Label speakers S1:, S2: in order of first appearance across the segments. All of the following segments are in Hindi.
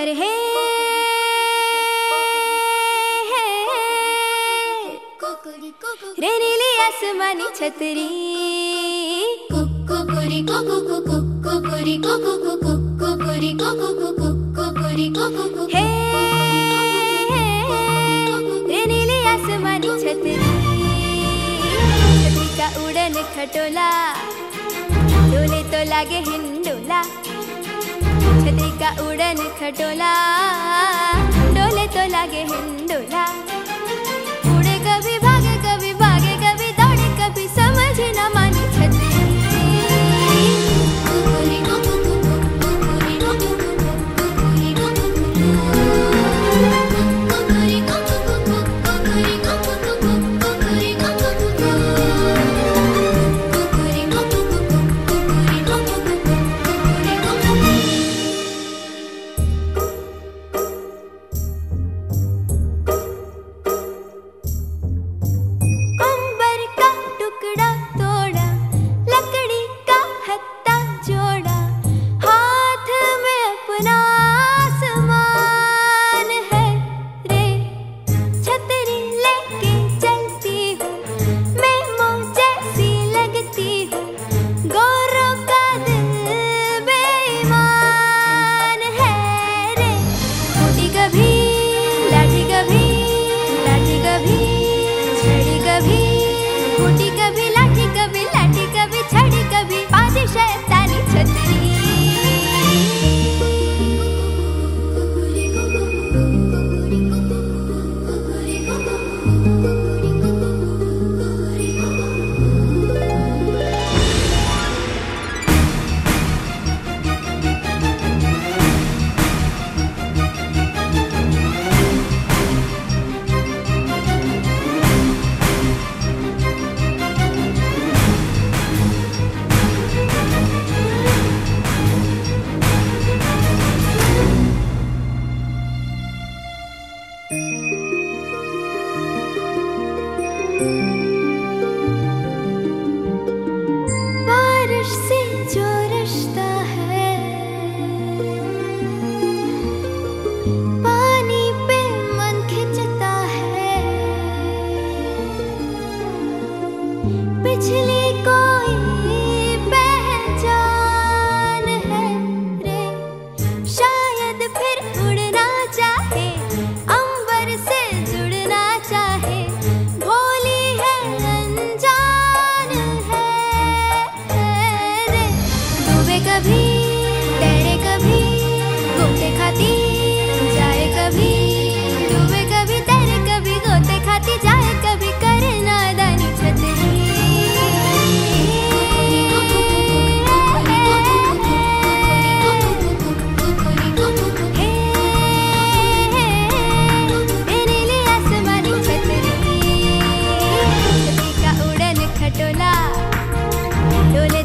S1: अरे हे रे नीली आसमानी छतरी
S2: कोकड़ी कोको कोको कोकड़ी कोको कोको कोकड़ी कोको कोको कोकड़ी कोको कोको
S1: हे का उड़न खटोला। डोले तो लागे हिंडोला। छतरी का उड़न खटोला।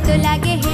S1: तो लगे